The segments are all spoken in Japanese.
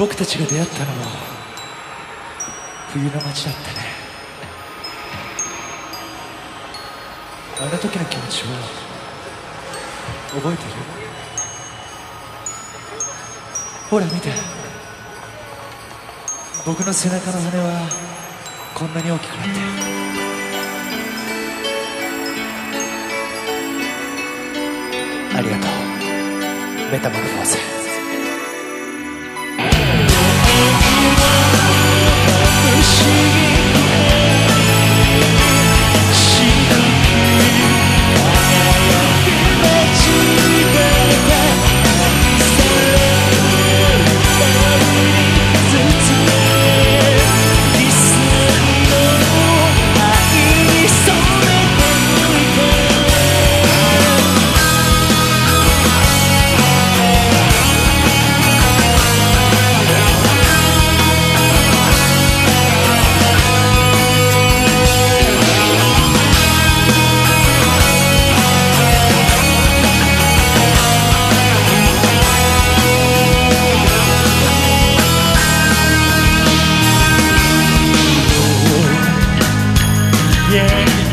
僕たちが出会ったのも冬の街だったね。あの時の気持ちを覚えてる？ほら見て。僕の背中の羽はこんなに大きくなって。ありがとう。メタモルフォーゼ。again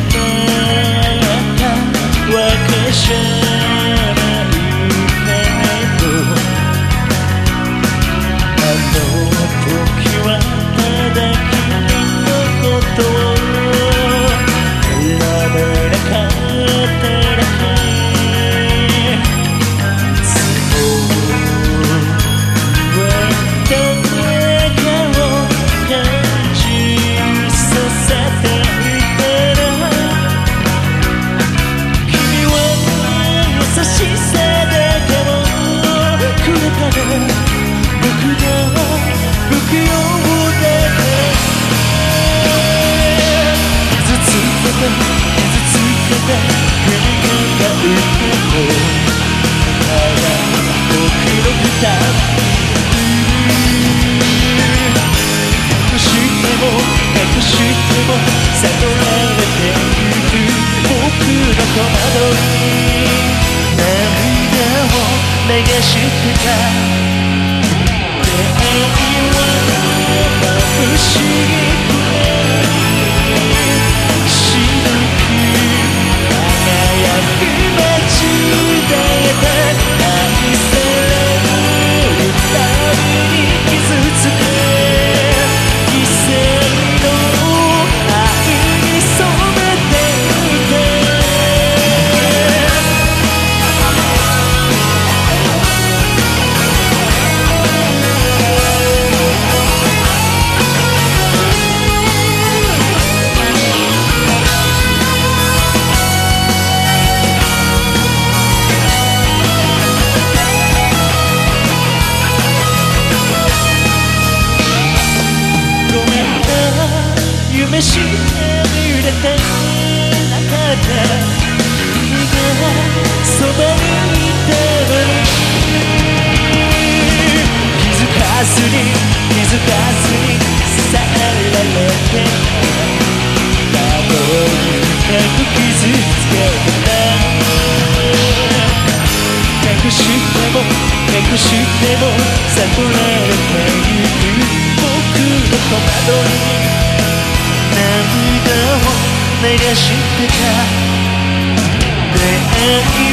夢そばにいたのに気づかずに気づかずにさられてたどりなく傷つけた隠しても隠しても悟られてゆく僕の戸惑いに流してた。出会い